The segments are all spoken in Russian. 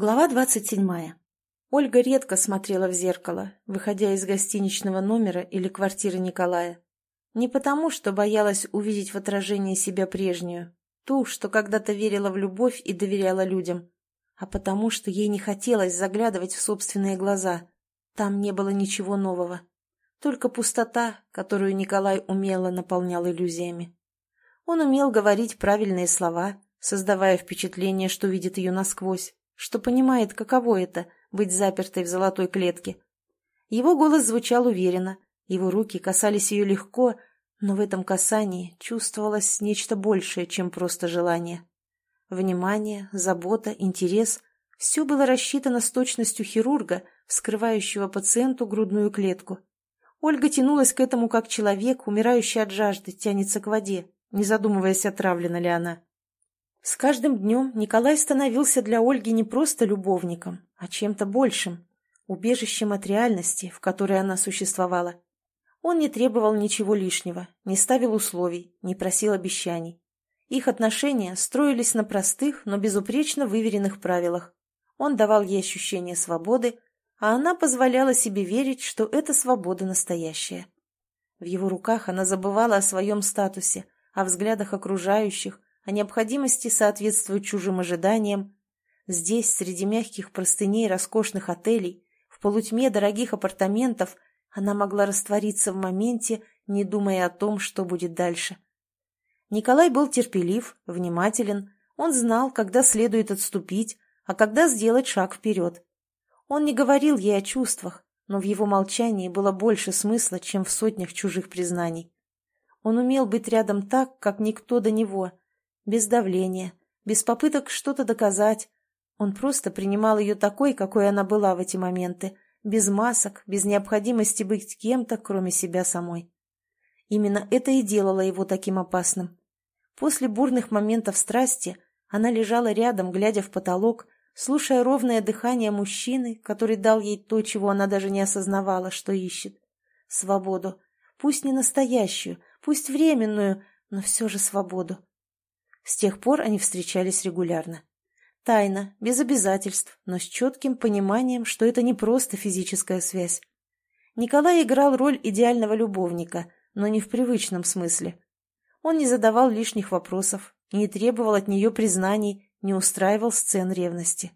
Глава двадцать седьмая. Ольга редко смотрела в зеркало, выходя из гостиничного номера или квартиры Николая. Не потому, что боялась увидеть в отражении себя прежнюю, ту, что когда-то верила в любовь и доверяла людям, а потому, что ей не хотелось заглядывать в собственные глаза. Там не было ничего нового. Только пустота, которую Николай умело наполнял иллюзиями. Он умел говорить правильные слова, создавая впечатление, что видит ее насквозь что понимает, каково это — быть запертой в золотой клетке. Его голос звучал уверенно, его руки касались ее легко, но в этом касании чувствовалось нечто большее, чем просто желание. Внимание, забота, интерес — все было рассчитано с точностью хирурга, вскрывающего пациенту грудную клетку. Ольга тянулась к этому как человек, умирающий от жажды, тянется к воде, не задумываясь, отравлена ли она. С каждым днем Николай становился для Ольги не просто любовником, а чем-то большим, убежищем от реальности, в которой она существовала. Он не требовал ничего лишнего, не ставил условий, не просил обещаний. Их отношения строились на простых, но безупречно выверенных правилах. Он давал ей ощущение свободы, а она позволяла себе верить, что эта свобода настоящая. В его руках она забывала о своем статусе, о взглядах окружающих, о необходимости соответствовать чужим ожиданиям. Здесь, среди мягких простыней роскошных отелей, в полутьме дорогих апартаментов, она могла раствориться в моменте, не думая о том, что будет дальше. Николай был терпелив, внимателен, он знал, когда следует отступить, а когда сделать шаг вперед. Он не говорил ей о чувствах, но в его молчании было больше смысла, чем в сотнях чужих признаний. Он умел быть рядом так, как никто до него, без давления, без попыток что-то доказать. Он просто принимал ее такой, какой она была в эти моменты, без масок, без необходимости быть кем-то, кроме себя самой. Именно это и делало его таким опасным. После бурных моментов страсти она лежала рядом, глядя в потолок, слушая ровное дыхание мужчины, который дал ей то, чего она даже не осознавала, что ищет. Свободу. Пусть не настоящую, пусть временную, но все же свободу. С тех пор они встречались регулярно. Тайно, без обязательств, но с четким пониманием, что это не просто физическая связь. Николай играл роль идеального любовника, но не в привычном смысле. Он не задавал лишних вопросов, не требовал от нее признаний, не устраивал сцен ревности.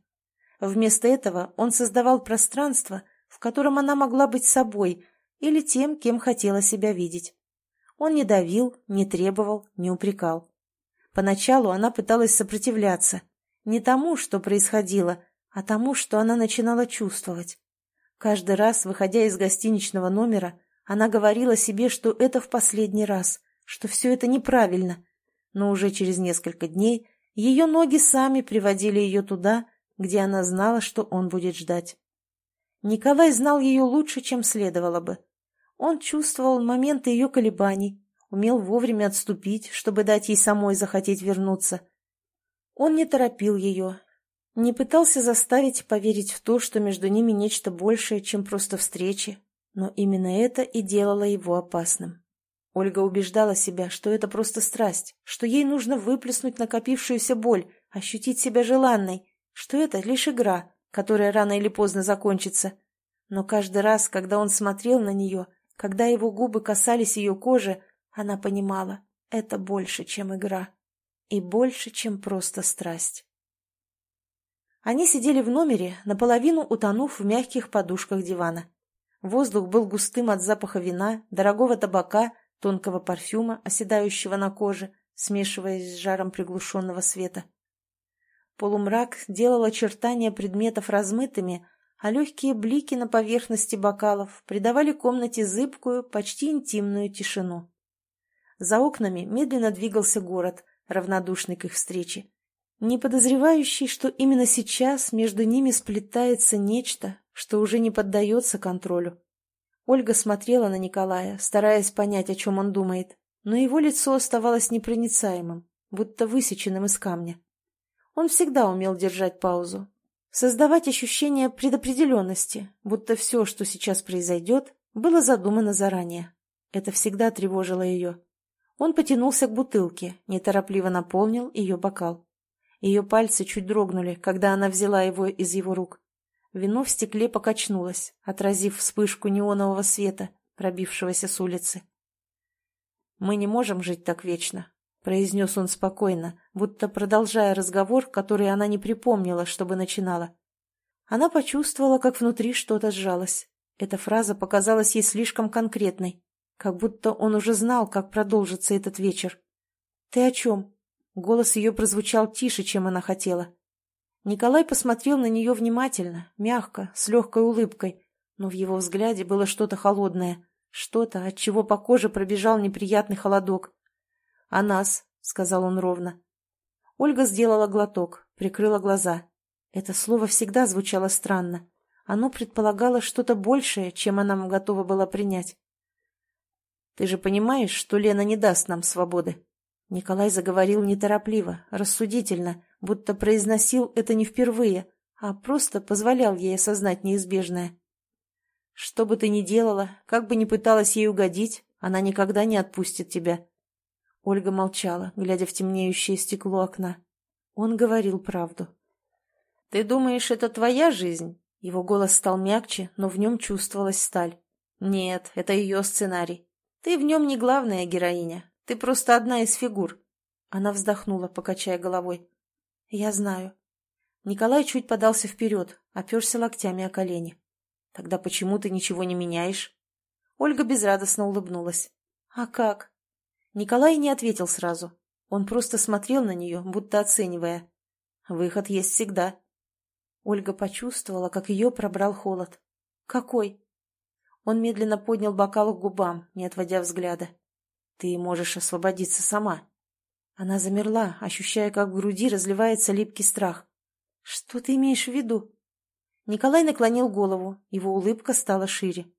Вместо этого он создавал пространство, в котором она могла быть собой или тем, кем хотела себя видеть. Он не давил, не требовал, не упрекал. Поначалу она пыталась сопротивляться. Не тому, что происходило, а тому, что она начинала чувствовать. Каждый раз, выходя из гостиничного номера, она говорила себе, что это в последний раз, что все это неправильно. Но уже через несколько дней ее ноги сами приводили ее туда, где она знала, что он будет ждать. Николай знал ее лучше, чем следовало бы. Он чувствовал моменты ее колебаний, умел вовремя отступить, чтобы дать ей самой захотеть вернуться. Он не торопил ее, не пытался заставить поверить в то, что между ними нечто большее, чем просто встречи, но именно это и делало его опасным. Ольга убеждала себя, что это просто страсть, что ей нужно выплеснуть накопившуюся боль, ощутить себя желанной, что это лишь игра, которая рано или поздно закончится. Но каждый раз, когда он смотрел на нее, когда его губы касались ее кожи, она понимала, это больше, чем игра. И больше, чем просто страсть. Они сидели в номере, наполовину утонув в мягких подушках дивана. Воздух был густым от запаха вина, дорогого табака, тонкого парфюма, оседающего на коже, смешиваясь с жаром приглушенного света. Полумрак делал очертания предметов размытыми, а легкие блики на поверхности бокалов придавали комнате зыбкую, почти интимную тишину. За окнами медленно двигался город, равнодушный к их встрече, не подозревающий, что именно сейчас между ними сплетается нечто, что уже не поддается контролю. Ольга смотрела на Николая, стараясь понять, о чем он думает, но его лицо оставалось непроницаемым, будто высеченным из камня. Он всегда умел держать паузу, создавать ощущение предопределенности, будто все, что сейчас произойдет, было задумано заранее. Это всегда тревожило ее. Он потянулся к бутылке, неторопливо наполнил ее бокал. Ее пальцы чуть дрогнули, когда она взяла его из его рук. Вино в стекле покачнулось, отразив вспышку неонового света, пробившегося с улицы. «Мы не можем жить так вечно», — произнес он спокойно, будто продолжая разговор, который она не припомнила, чтобы начинала. Она почувствовала, как внутри что-то сжалось. Эта фраза показалась ей слишком конкретной, как будто он уже знал, как продолжится этот вечер. «Ты о чем?» Голос ее прозвучал тише, чем она хотела. Николай посмотрел на нее внимательно, мягко, с легкой улыбкой, но в его взгляде было что-то холодное, что-то, от чего по коже пробежал неприятный холодок. «А нас?» — сказал он ровно. Ольга сделала глоток, прикрыла глаза. Это слово всегда звучало странно. Оно предполагало что-то большее, чем она готова была принять. «Ты же понимаешь, что Лена не даст нам свободы?» Николай заговорил неторопливо, рассудительно, будто произносил это не впервые, а просто позволял ей осознать неизбежное. «Что бы ты ни делала, как бы ни пыталась ей угодить, она никогда не отпустит тебя». Ольга молчала, глядя в темнеющее стекло окна. Он говорил правду. «Ты думаешь, это твоя жизнь?» Его голос стал мягче, но в нем чувствовалась сталь. «Нет, это ее сценарий. Ты в нем не главная героиня. Ты просто одна из фигур». Она вздохнула, покачая головой. «Я знаю». Николай чуть подался вперед, оперся локтями о колени. «Тогда почему ты ничего не меняешь?» Ольга безрадостно улыбнулась. «А как?» Николай не ответил сразу. Он просто смотрел на нее, будто оценивая. «Выход есть всегда». Ольга почувствовала, как ее пробрал холод. «Какой?» Он медленно поднял бокал к губам, не отводя взгляда. «Ты можешь освободиться сама». Она замерла, ощущая, как в груди разливается липкий страх. «Что ты имеешь в виду?» Николай наклонил голову, его улыбка стала шире.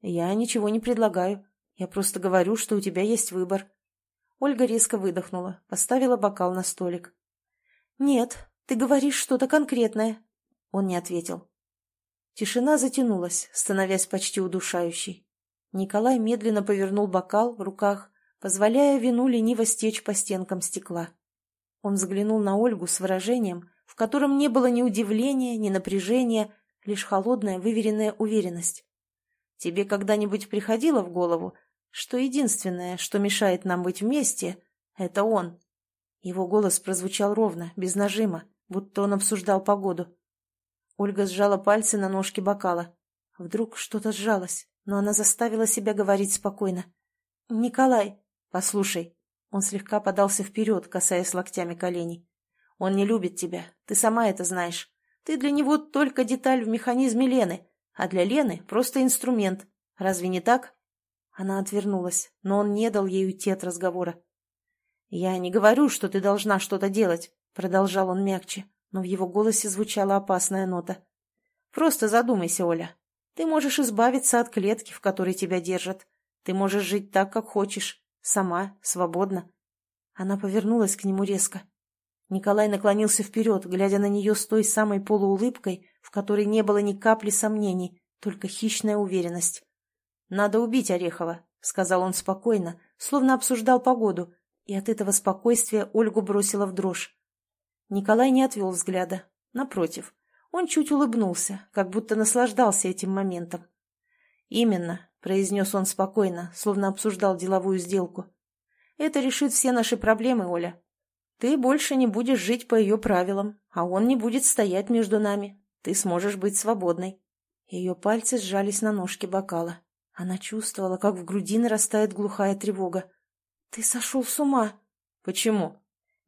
«Я ничего не предлагаю. Я просто говорю, что у тебя есть выбор». Ольга резко выдохнула, поставила бокал на столик. «Нет, ты говоришь что-то конкретное». Он не ответил. Тишина затянулась, становясь почти удушающей. Николай медленно повернул бокал в руках, позволяя вину лениво стечь по стенкам стекла. Он взглянул на Ольгу с выражением, в котором не было ни удивления, ни напряжения, лишь холодная, выверенная уверенность. «Тебе когда-нибудь приходило в голову, что единственное, что мешает нам быть вместе, — это он?» Его голос прозвучал ровно, без нажима, будто он обсуждал погоду. Ольга сжала пальцы на ножке бокала. Вдруг что-то сжалось, но она заставила себя говорить спокойно. «Николай, «Послушай». Он слегка подался вперед, касаясь локтями коленей. «Он не любит тебя. Ты сама это знаешь. Ты для него только деталь в механизме Лены, а для Лены просто инструмент. Разве не так?» Она отвернулась, но он не дал ей уйти от разговора. «Я не говорю, что ты должна что-то делать», — продолжал он мягче, но в его голосе звучала опасная нота. «Просто задумайся, Оля. Ты можешь избавиться от клетки, в которой тебя держат. Ты можешь жить так, как хочешь. Сама, свободно. Она повернулась к нему резко. Николай наклонился вперед, глядя на нее с той самой полуулыбкой, в которой не было ни капли сомнений, только хищная уверенность. «Надо убить Орехова», — сказал он спокойно, словно обсуждал погоду, и от этого спокойствия Ольгу бросила в дрожь. Николай не отвел взгляда. Напротив, он чуть улыбнулся, как будто наслаждался этим моментом. «Именно», — произнес он спокойно, словно обсуждал деловую сделку. «Это решит все наши проблемы, Оля. Ты больше не будешь жить по ее правилам, а он не будет стоять между нами. Ты сможешь быть свободной». Ее пальцы сжались на ножке бокала. Она чувствовала, как в груди нарастает глухая тревога. «Ты сошел с ума!» «Почему?»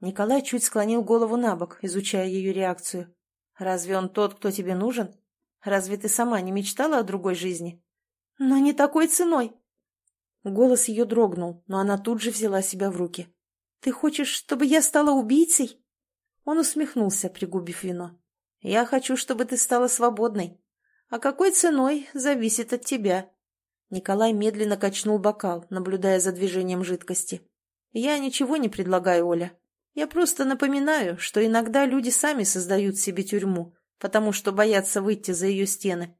Николай чуть склонил голову на бок, изучая ее реакцию. «Разве он тот, кто тебе нужен? Разве ты сама не мечтала о другой жизни?» «Но не такой ценой!» Голос ее дрогнул, но она тут же взяла себя в руки. «Ты хочешь, чтобы я стала убийцей?» Он усмехнулся, пригубив вино. «Я хочу, чтобы ты стала свободной. А какой ценой, зависит от тебя». Николай медленно качнул бокал, наблюдая за движением жидкости. «Я ничего не предлагаю, Оля. Я просто напоминаю, что иногда люди сами создают себе тюрьму, потому что боятся выйти за ее стены.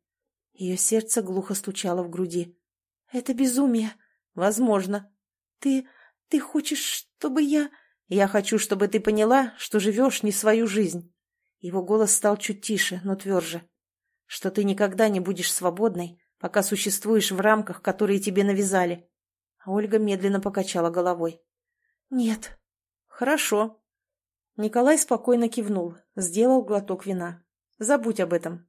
Ее сердце глухо стучало в груди. «Это безумие!» «Возможно». «Ты... ты хочешь, чтобы я...» Я хочу, чтобы ты поняла, что живешь не свою жизнь». Его голос стал чуть тише, но тверже. «Что ты никогда не будешь свободной, пока существуешь в рамках, которые тебе навязали». А Ольга медленно покачала головой. «Нет». «Хорошо». Николай спокойно кивнул, сделал глоток вина. «Забудь об этом».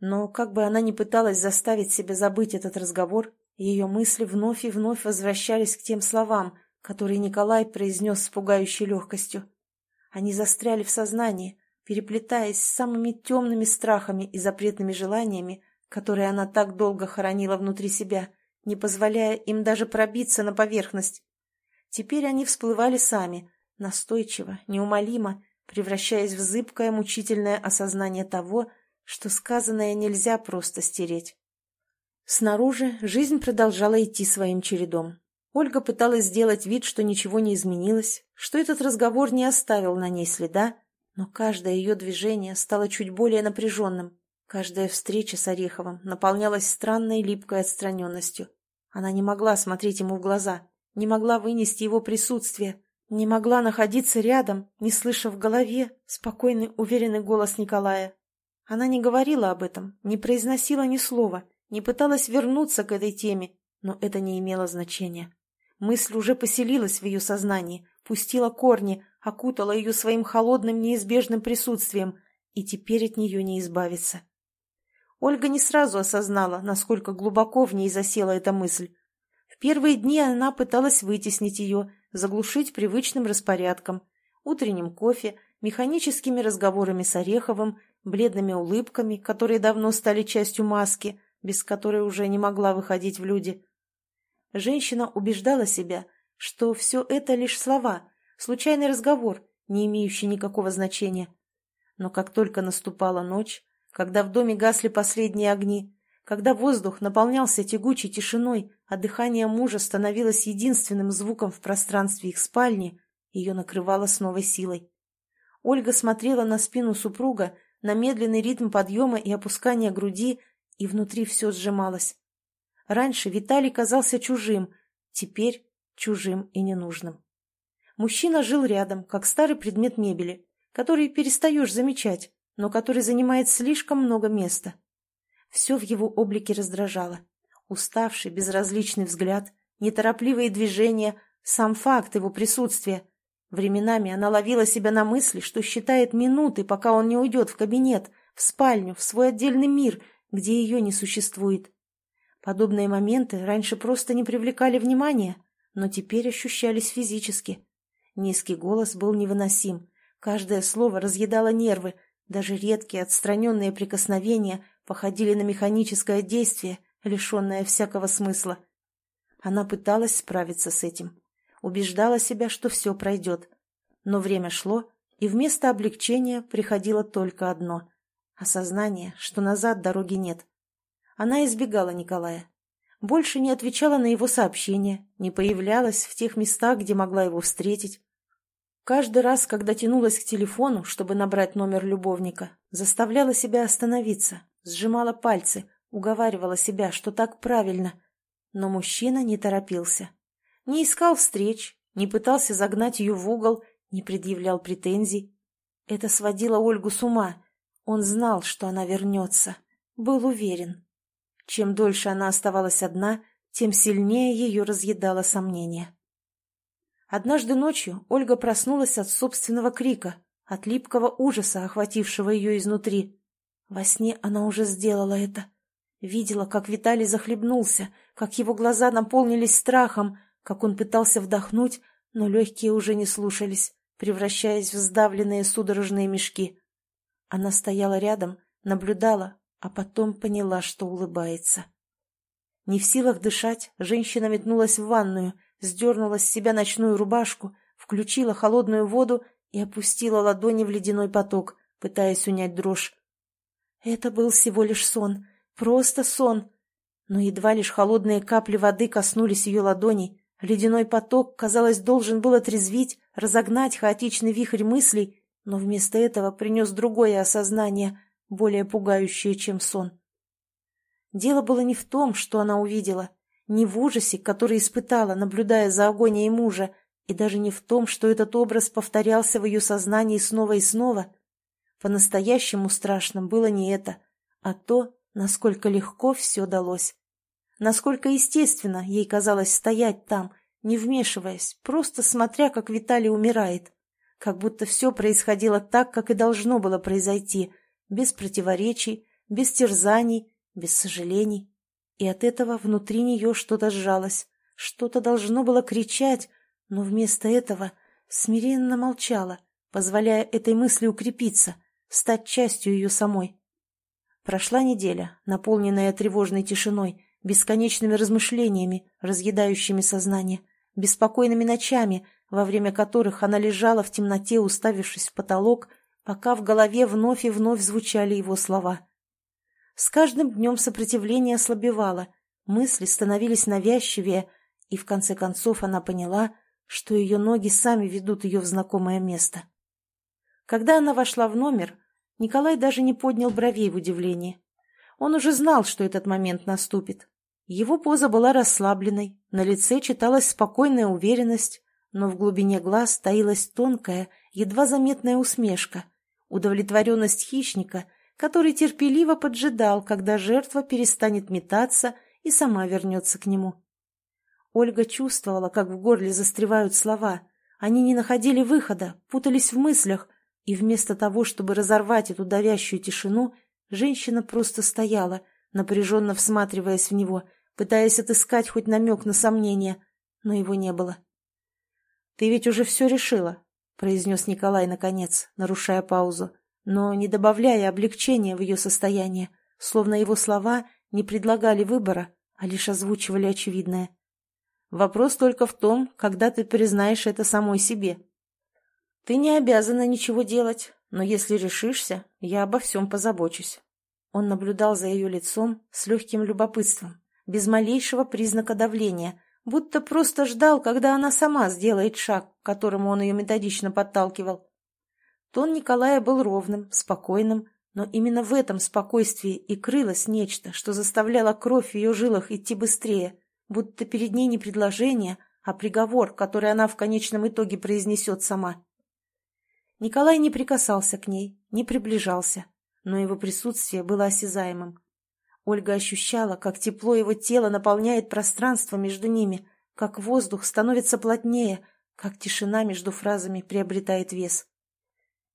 Но как бы она ни пыталась заставить себя забыть этот разговор, ее мысли вновь и вновь возвращались к тем словам, которые Николай произнес с пугающей легкостью. Они застряли в сознании, переплетаясь с самыми темными страхами и запретными желаниями, которые она так долго хоронила внутри себя, не позволяя им даже пробиться на поверхность. Теперь они всплывали сами, настойчиво, неумолимо, превращаясь в зыбкое мучительное осознание того, что сказанное нельзя просто стереть. Снаружи жизнь продолжала идти своим чередом. Ольга пыталась сделать вид, что ничего не изменилось, что этот разговор не оставил на ней следа, но каждое ее движение стало чуть более напряженным. Каждая встреча с Ореховым наполнялась странной липкой отстраненностью. Она не могла смотреть ему в глаза, не могла вынести его присутствие, не могла находиться рядом, не слыша в голове спокойный, уверенный голос Николая. Она не говорила об этом, не произносила ни слова, не пыталась вернуться к этой теме, но это не имело значения. Мысль уже поселилась в ее сознании, пустила корни, окутала ее своим холодным неизбежным присутствием, и теперь от нее не избавиться. Ольга не сразу осознала, насколько глубоко в ней засела эта мысль. В первые дни она пыталась вытеснить ее, заглушить привычным распорядком, утренним кофе, механическими разговорами с Ореховым, бледными улыбками, которые давно стали частью маски, без которой уже не могла выходить в люди. Женщина убеждала себя, что все это лишь слова, случайный разговор, не имеющий никакого значения. Но как только наступала ночь, когда в доме гасли последние огни, когда воздух наполнялся тягучей тишиной, а дыхание мужа становилось единственным звуком в пространстве их спальни, ее накрывало с новой силой. Ольга смотрела на спину супруга, на медленный ритм подъема и опускания груди, и внутри все сжималось. Раньше Виталий казался чужим, теперь чужим и ненужным. Мужчина жил рядом, как старый предмет мебели, который перестаешь замечать, но который занимает слишком много места. Все в его облике раздражало. Уставший, безразличный взгляд, неторопливые движения, сам факт его присутствия. Временами она ловила себя на мысли, что считает минуты, пока он не уйдет в кабинет, в спальню, в свой отдельный мир, где ее не существует. Подобные моменты раньше просто не привлекали внимания, но теперь ощущались физически. Низкий голос был невыносим. Каждое слово разъедало нервы, даже редкие отстраненные прикосновения походили на механическое действие, лишенное всякого смысла. Она пыталась справиться с этим. Убеждала себя, что все пройдет. Но время шло, и вместо облегчения приходило только одно Осознание, что назад дороги нет. Она избегала Николая. Больше не отвечала на его сообщения, не появлялась в тех местах, где могла его встретить. Каждый раз, когда тянулась к телефону, чтобы набрать номер любовника, заставляла себя остановиться, сжимала пальцы, уговаривала себя, что так правильно. Но мужчина не торопился. Не искал встреч, не пытался загнать ее в угол, не предъявлял претензий. Это сводило Ольгу с ума, он знал, что она вернется. Был уверен. Чем дольше она оставалась одна, тем сильнее ее разъедало сомнение. Однажды ночью Ольга проснулась от собственного крика, от липкого ужаса, охватившего ее изнутри. Во сне она уже сделала это. Видела, как Виталий захлебнулся, как его глаза наполнились страхом, как он пытался вдохнуть, но легкие уже не слушались, превращаясь в сдавленные судорожные мешки. Она стояла рядом, наблюдала, а потом поняла, что улыбается. Не в силах дышать, женщина метнулась в ванную, сдернула с себя ночную рубашку, включила холодную воду и опустила ладони в ледяной поток, пытаясь унять дрожь. Это был всего лишь сон, просто сон. Но едва лишь холодные капли воды коснулись ее ладоней, ледяной поток, казалось, должен был отрезвить, разогнать хаотичный вихрь мыслей но вместо этого принес другое осознание, более пугающее, чем сон. Дело было не в том, что она увидела, не в ужасе, который испытала, наблюдая за агонией мужа, И даже не в том, что этот образ повторялся в ее сознании снова и снова. По-настоящему страшным было не это, а то, насколько легко все далось. Насколько естественно ей казалось стоять там, не вмешиваясь, просто смотря, как Виталий умирает. Как будто все происходило так, как и должно было произойти, без противоречий, без терзаний, без сожалений. И от этого внутри нее что-то сжалось, что-то должно было кричать, но вместо этого смиренно молчала, позволяя этой мысли укрепиться, стать частью ее самой. Прошла неделя, наполненная тревожной тишиной, бесконечными размышлениями, разъедающими сознание, беспокойными ночами, во время которых она лежала в темноте, уставившись в потолок, пока в голове вновь и вновь звучали его слова. С каждым днем сопротивление ослабевало, мысли становились навязчивее, и в конце концов она поняла, что ее ноги сами ведут ее в знакомое место. Когда она вошла в номер, Николай даже не поднял бровей в удивлении. Он уже знал, что этот момент наступит. Его поза была расслабленной, на лице читалась спокойная уверенность, но в глубине глаз таилась тонкая, едва заметная усмешка, удовлетворенность хищника, который терпеливо поджидал, когда жертва перестанет метаться и сама вернется к нему. Ольга чувствовала, как в горле застревают слова. Они не находили выхода, путались в мыслях, и вместо того, чтобы разорвать эту давящую тишину, женщина просто стояла, напряженно всматриваясь в него, пытаясь отыскать хоть намек на сомнение, но его не было. «Ты ведь уже все решила», — произнес Николай наконец, нарушая паузу, но не добавляя облегчения в ее состояние, словно его слова не предлагали выбора, а лишь озвучивали очевидное. Вопрос только в том, когда ты признаешь это самой себе. Ты не обязана ничего делать, но если решишься, я обо всем позабочусь. Он наблюдал за ее лицом с легким любопытством, без малейшего признака давления, будто просто ждал, когда она сама сделает шаг, к которому он ее методично подталкивал. Тон Николая был ровным, спокойным, но именно в этом спокойствии и крылось нечто, что заставляло кровь в ее жилах идти быстрее, будто перед ней не предложение, а приговор, который она в конечном итоге произнесет сама. Николай не прикасался к ней, не приближался, но его присутствие было осязаемым. Ольга ощущала, как тепло его тела наполняет пространство между ними, как воздух становится плотнее, как тишина между фразами приобретает вес.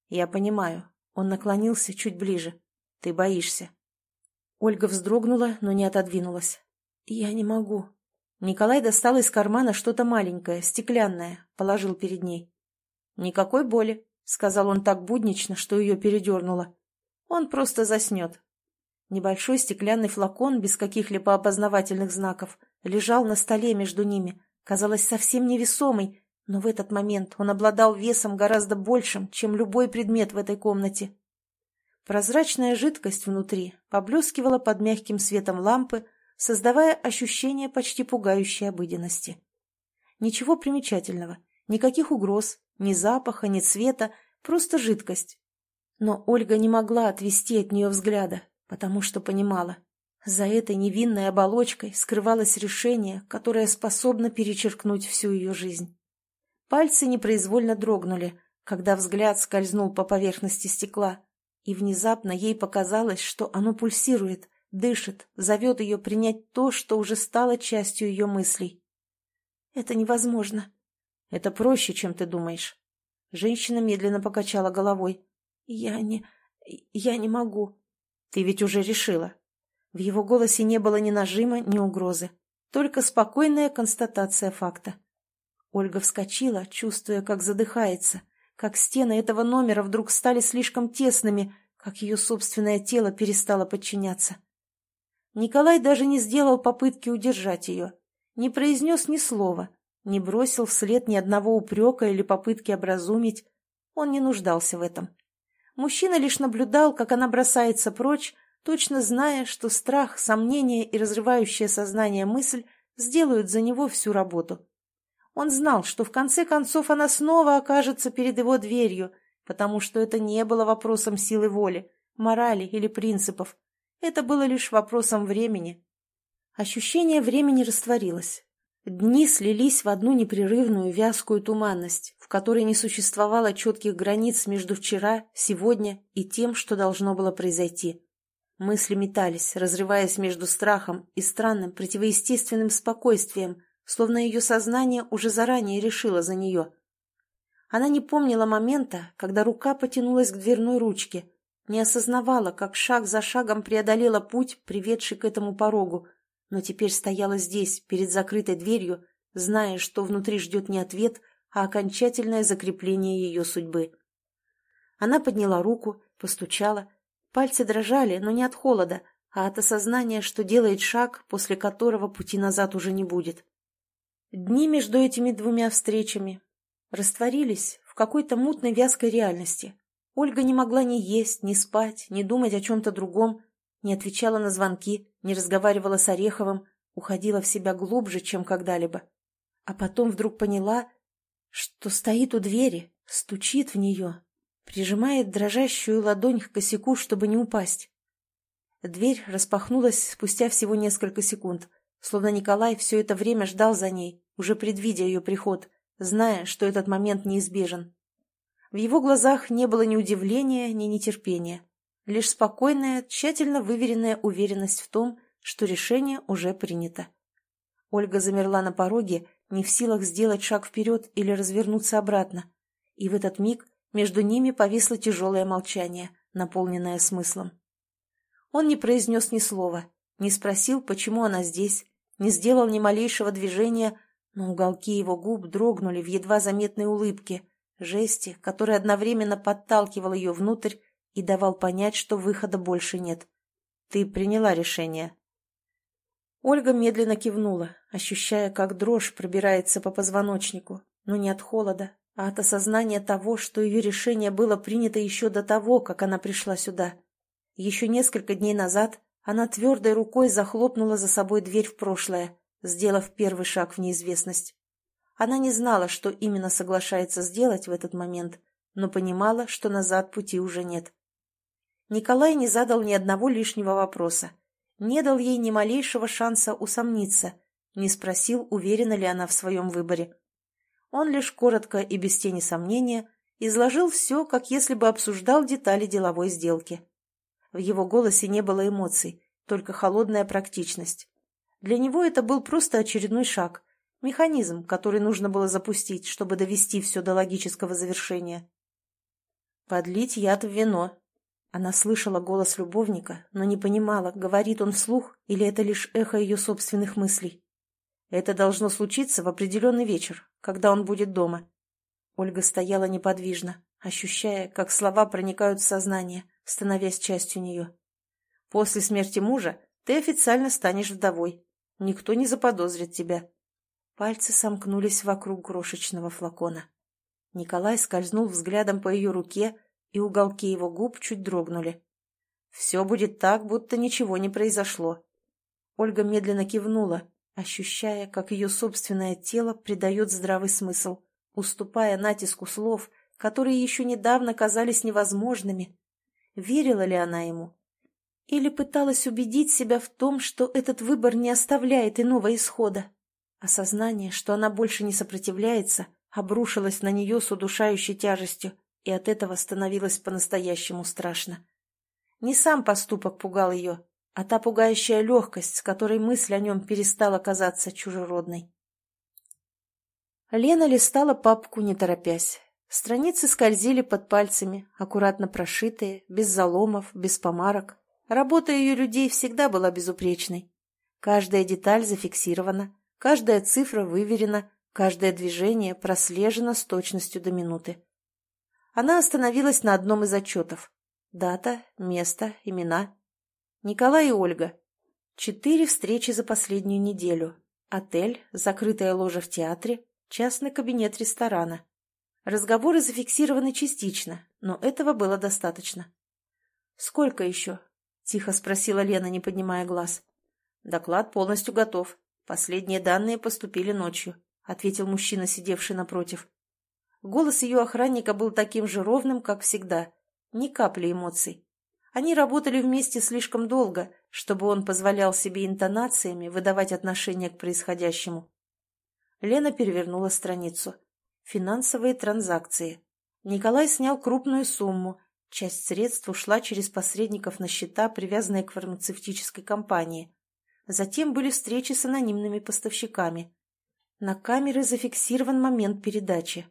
«Я понимаю». Он наклонился чуть ближе. «Ты боишься». Ольга вздрогнула, но не отодвинулась. «Я не могу», Николай достал из кармана что-то маленькое, стеклянное, положил перед ней. «Никакой боли», — сказал он так буднично, что ее передернуло. «Он просто заснет». Небольшой стеклянный флакон без каких-либо опознавательных знаков лежал на столе между ними, казалось совсем невесомый, но в этот момент он обладал весом гораздо большим, чем любой предмет в этой комнате. Прозрачная жидкость внутри поблескивала под мягким светом лампы, создавая ощущение почти пугающей обыденности. Ничего примечательного, никаких угроз, ни запаха, ни цвета, просто жидкость. Но Ольга не могла отвести от нее взгляда, потому что понимала, за этой невинной оболочкой скрывалось решение, которое способно перечеркнуть всю ее жизнь. Пальцы непроизвольно дрогнули, когда взгляд скользнул по поверхности стекла, и внезапно ей показалось, что оно пульсирует, дышит, зовет ее принять то, что уже стало частью ее мыслей. «Это невозможно». «Это проще, чем ты думаешь». Женщина медленно покачала головой. «Я не... я не могу». «Ты ведь уже решила». В его голосе не было ни нажима, ни угрозы, только спокойная констатация факта. Ольга вскочила, чувствуя, как задыхается, как стены этого номера вдруг стали слишком тесными, как ее собственное тело перестало подчиняться. Николай даже не сделал попытки удержать ее, не произнес ни слова, не бросил вслед ни одного упрека или попытки образумить. Он не нуждался в этом. Мужчина лишь наблюдал, как она бросается прочь, точно зная, что страх, сомнение и разрывающее сознание мысль сделают за него всю работу. Он знал, что в конце концов она снова окажется перед его дверью, потому что это не было вопросом силы воли, морали или принципов, это было лишь вопросом времени. Ощущение времени растворилось. Дни слились в одну непрерывную вязкую туманность, в которой не существовало четких границ между вчера, сегодня и тем, что должно было произойти. Мысли метались, разрываясь между страхом и странным противоестественным спокойствием, словно ее сознание уже заранее решило за нее. Она не помнила момента, когда рука потянулась к дверной ручке, не осознавала, как шаг за шагом преодолела путь, приведший к этому порогу, но теперь стояла здесь, перед закрытой дверью, зная, что внутри ждет не ответ, а окончательное закрепление ее судьбы. Она подняла руку, постучала, Пальцы дрожали, но не от холода, а от осознания, что делает шаг, после которого пути назад уже не будет. Дни между этими двумя встречами растворились в какой-то мутной вязкой реальности. Ольга не могла ни есть, ни спать, ни думать о чем-то другом, не отвечала на звонки, не разговаривала с Ореховым, уходила в себя глубже, чем когда-либо. А потом вдруг поняла, что стоит у двери, стучит в нее, прижимает дрожащую ладонь к косяку, чтобы не упасть. Дверь распахнулась спустя всего несколько секунд, словно Николай все это время ждал за ней, уже предвидя ее приход, зная, что этот момент неизбежен. В его глазах не было ни удивления, ни нетерпения, лишь спокойная, тщательно выверенная уверенность в том, что решение уже принято. Ольга замерла на пороге, не в силах сделать шаг вперед или развернуться обратно, и в этот миг между ними повисло тяжелое молчание, наполненное смыслом. Он не произнес ни слова, не спросил, почему она здесь, не сделал ни малейшего движения, но уголки его губ дрогнули в едва заметной улыбке, жесте, который одновременно подталкивал ее внутрь и давал понять, что выхода больше нет. «Ты приняла решение». Ольга медленно кивнула, ощущая, как дрожь пробирается по позвоночнику, но не от холода, а от осознания того, что ее решение было принято еще до того, как она пришла сюда. Еще несколько дней назад она твердой рукой захлопнула за собой дверь в прошлое, сделав первый шаг в неизвестность. Она не знала, что именно соглашается сделать в этот момент, но понимала, что назад пути уже нет. Николай не задал ни одного лишнего вопроса, не дал ей ни малейшего шанса усомниться, не спросил, уверена ли она в своем выборе. Он лишь коротко и без тени сомнения изложил все, как если бы обсуждал детали деловой сделки. В его голосе не было эмоций, только холодная практичность. Для него это был просто очередной шаг, механизм, который нужно было запустить, чтобы довести все до логического завершения. «Подлить яд в вино». Она слышала голос любовника, но не понимала, говорит он вслух или это лишь эхо ее собственных мыслей. Это должно случиться в определенный вечер, когда он будет дома. Ольга стояла неподвижно, ощущая, как слова проникают в сознание, становясь частью нее. После смерти мужа ты официально станешь вдовой. Никто не заподозрит тебя. Пальцы сомкнулись вокруг крошечного флакона. Николай скользнул взглядом по ее руке, и уголки его губ чуть дрогнули. Все будет так, будто ничего не произошло. Ольга медленно кивнула, ощущая, как ее собственное тело придает здравый смысл, уступая натиску слов, которые еще недавно казались невозможными. Верила ли она ему? Или пыталась убедить себя в том, что этот выбор не оставляет иного исхода? Осознание, что она больше не сопротивляется, обрушилось на нее с удушающей тяжестью, и от этого становилось по-настоящему страшно. Не сам поступок пугал ее, а та пугающая легкость, с которой мысль о нем перестала казаться чужеродной. Лена листала папку, не торопясь. Страницы скользили под пальцами, аккуратно прошитые, без заломов, без помарок. Работа ее людей всегда была безупречной. Каждая деталь зафиксирована, каждая цифра выверена, каждое движение прослежено с точностью до минуты. Она остановилась на одном из отчетов. Дата, место, имена. Николай и Ольга. Четыре встречи за последнюю неделю. Отель, закрытая ложа в театре, частный кабинет ресторана. Разговоры зафиксированы частично, но этого было достаточно. «Сколько еще?» – тихо спросила Лена, не поднимая глаз. «Доклад полностью готов. Последние данные поступили ночью», – ответил мужчина, сидевший напротив. Голос ее охранника был таким же ровным, как всегда. Ни капли эмоций. Они работали вместе слишком долго, чтобы он позволял себе интонациями выдавать отношение к происходящему. Лена перевернула страницу. Финансовые транзакции. Николай снял крупную сумму. Часть средств ушла через посредников на счета, привязанные к фармацевтической компании. Затем были встречи с анонимными поставщиками. На камеры зафиксирован момент передачи.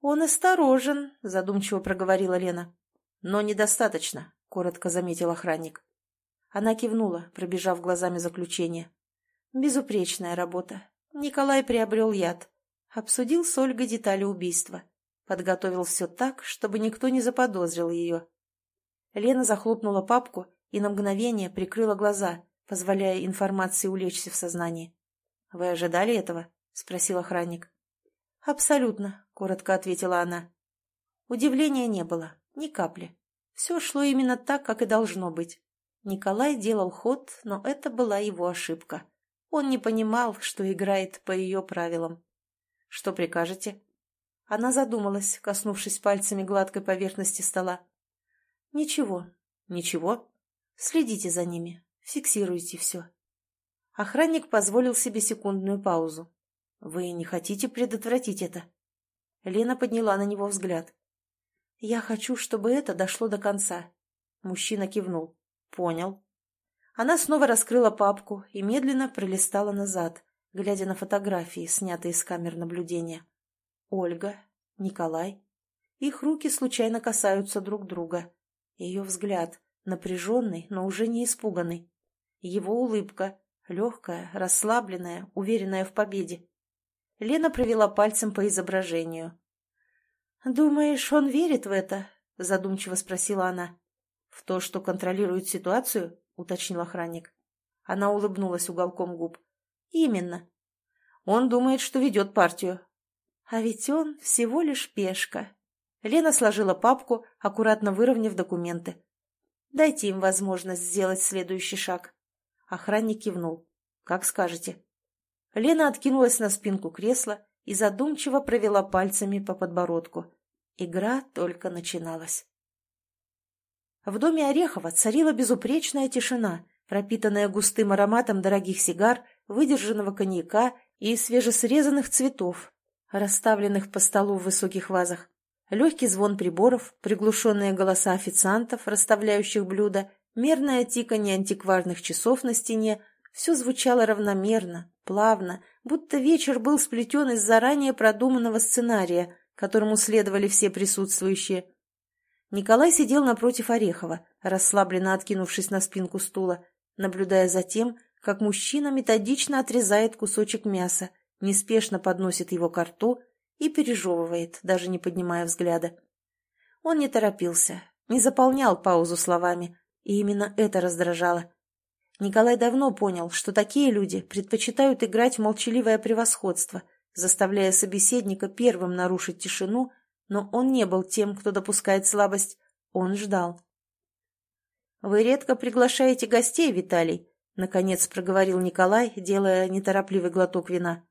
«Он осторожен», — задумчиво проговорила Лена. «Но недостаточно», — коротко заметил охранник. Она кивнула, пробежав глазами заключение. «Безупречная работа. Николай приобрел яд. Обсудил с Ольгой детали убийства. Подготовил все так, чтобы никто не заподозрил ее». Лена захлопнула папку и на мгновение прикрыла глаза, позволяя информации улечься в сознании. «Вы ожидали этого?» — спросил охранник. «Абсолютно», — коротко ответила она. Удивления не было, ни капли. Все шло именно так, как и должно быть. Николай делал ход, но это была его ошибка. Он не понимал, что играет по ее правилам. «Что прикажете?» Она задумалась, коснувшись пальцами гладкой поверхности стола. «Ничего». «Ничего?» «Следите за ними, фиксируйте все». Охранник позволил себе секундную паузу. «Вы не хотите предотвратить это?» Лена подняла на него взгляд. «Я хочу, чтобы это дошло до конца». Мужчина кивнул. «Понял». Она снова раскрыла папку и медленно пролистала назад, глядя на фотографии, снятые с камер наблюдения. Ольга, Николай. Их руки случайно касаются друг друга. Ее взгляд, напряженный, но уже не испуганный. Его улыбка, легкая, расслабленная, уверенная в победе. Лена провела пальцем по изображению. «Думаешь, он верит в это?» – задумчиво спросила она. «В то, что контролирует ситуацию?» – уточнил охранник. Она улыбнулась уголком губ. «Именно. Он думает, что ведет партию». «А ведь он всего лишь пешка». Лена сложила папку, аккуратно выровняв документы. «Дайте им возможность сделать следующий шаг». Охранник кивнул. «Как скажете». Лена откинулась на спинку кресла и задумчиво провела пальцами по подбородку. Игра только начиналась. В доме Орехова царила безупречная тишина, пропитанная густым ароматом дорогих сигар, выдержанного коньяка и свежесрезанных цветов, расставленных по столу в высоких вазах. Легкий звон приборов, приглушенные голоса официантов, расставляющих блюда, мерное тиканье антикварных часов на стене — все звучало равномерно, плавно, будто вечер был сплетен из заранее продуманного сценария, которому следовали все присутствующие. Николай сидел напротив Орехова, расслабленно откинувшись на спинку стула, наблюдая за тем, как мужчина методично отрезает кусочек мяса, неспешно подносит его к рту и пережевывает, даже не поднимая взгляда. Он не торопился, не заполнял паузу словами, и именно это раздражало. Николай давно понял, что такие люди предпочитают играть молчаливое превосходство, заставляя собеседника первым нарушить тишину, но он не был тем, кто допускает слабость. Он ждал. «Вы редко приглашаете гостей, Виталий», — наконец проговорил Николай, делая неторопливый глоток вина.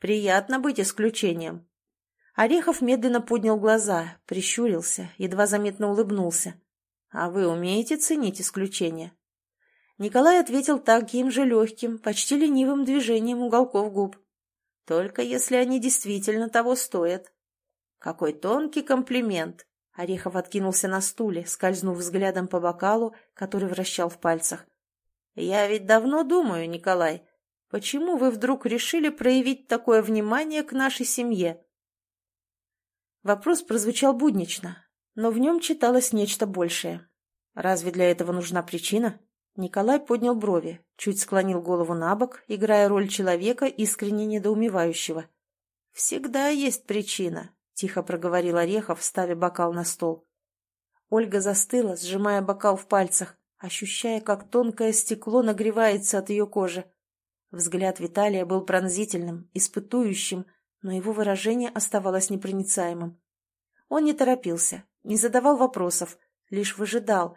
«Приятно быть исключением». Орехов медленно поднял глаза, прищурился, едва заметно улыбнулся. «А вы умеете ценить исключения?» Николай ответил таким же легким, почти ленивым движением уголков губ. Только если они действительно того стоят. Какой тонкий комплимент! Орехов откинулся на стуле, скользнув взглядом по бокалу, который вращал в пальцах. «Я ведь давно думаю, Николай, почему вы вдруг решили проявить такое внимание к нашей семье?» Вопрос прозвучал буднично, но в нем читалось нечто большее. Разве для этого нужна причина? Николай поднял брови, чуть склонил голову на бок, играя роль человека, искренне недоумевающего. «Всегда есть причина», — тихо проговорил Орехов, ставя бокал на стол. Ольга застыла, сжимая бокал в пальцах, ощущая, как тонкое стекло нагревается от ее кожи. Взгляд Виталия был пронзительным, испытующим, но его выражение оставалось непроницаемым. Он не торопился, не задавал вопросов, лишь выжидал,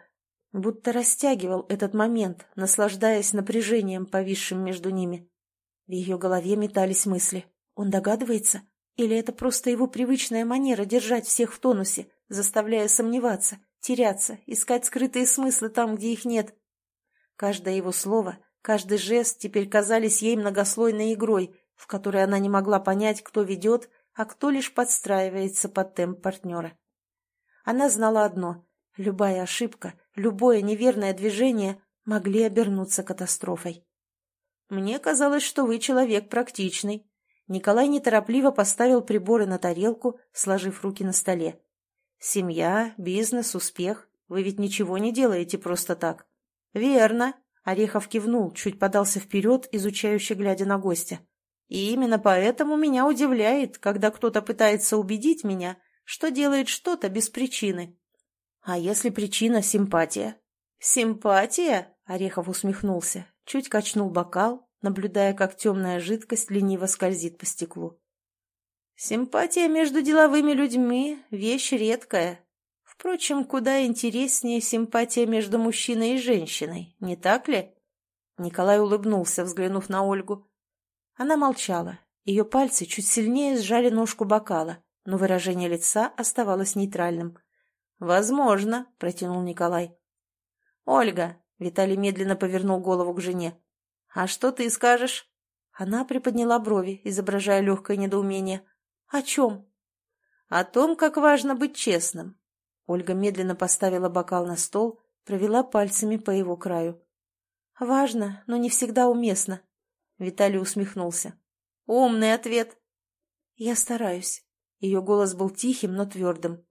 будто растягивал этот момент, наслаждаясь напряжением, повисшим между ними. В ее голове метались мысли. Он догадывается? Или это просто его привычная манера держать всех в тонусе, заставляя сомневаться, теряться, искать скрытые смыслы там, где их нет? Каждое его слово, каждый жест теперь казались ей многослойной игрой, в которой она не могла понять, кто ведет, а кто лишь подстраивается под темп партнера. Она знала одно — любая ошибка, любое неверное движение могли обернуться катастрофой. «Мне казалось, что вы человек практичный». Николай неторопливо поставил приборы на тарелку, сложив руки на столе. «Семья, бизнес, успех. Вы ведь ничего не делаете просто так». «Верно», — Орехов кивнул, чуть подался вперед, изучающе глядя на гостя. «И именно поэтому меня удивляет, когда кто-то пытается убедить меня, что делает что-то без причины». «А если причина — симпатия?» «Симпатия?» — Орехов усмехнулся, чуть качнул бокал, наблюдая, как темная жидкость лениво скользит по стеклу. «Симпатия между деловыми людьми — вещь редкая. Впрочем, куда интереснее симпатия между мужчиной и женщиной, не так ли?» Николай улыбнулся, взглянув на Ольгу. Она молчала. Ее пальцы чуть сильнее сжали ножку бокала, но выражение лица оставалось нейтральным. «Возможно», — протянул Николай. «Ольга», — Виталий медленно повернул голову к жене, — «а что ты скажешь?» Она приподняла брови, изображая легкое недоумение. «О чем?» «О том, как важно быть честным». Ольга медленно поставила бокал на стол, провела пальцами по его краю. «Важно, но не всегда уместно», — Виталий усмехнулся. «Умный ответ». «Я стараюсь». Ее голос был тихим, но твердым.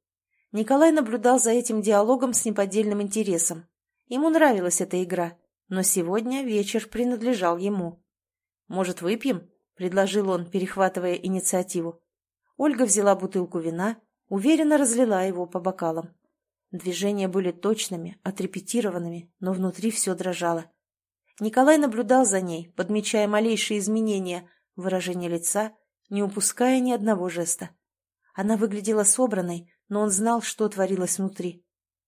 Николай наблюдал за этим диалогом с неподдельным интересом. Ему нравилась эта игра, но сегодня вечер принадлежал ему. «Может, выпьем?» — предложил он, перехватывая инициативу. Ольга взяла бутылку вина, уверенно разлила его по бокалам. Движения были точными, отрепетированными, но внутри все дрожало. Николай наблюдал за ней, подмечая малейшие изменения выражения лица, не упуская ни одного жеста. Она выглядела собранной, но он знал, что творилось внутри.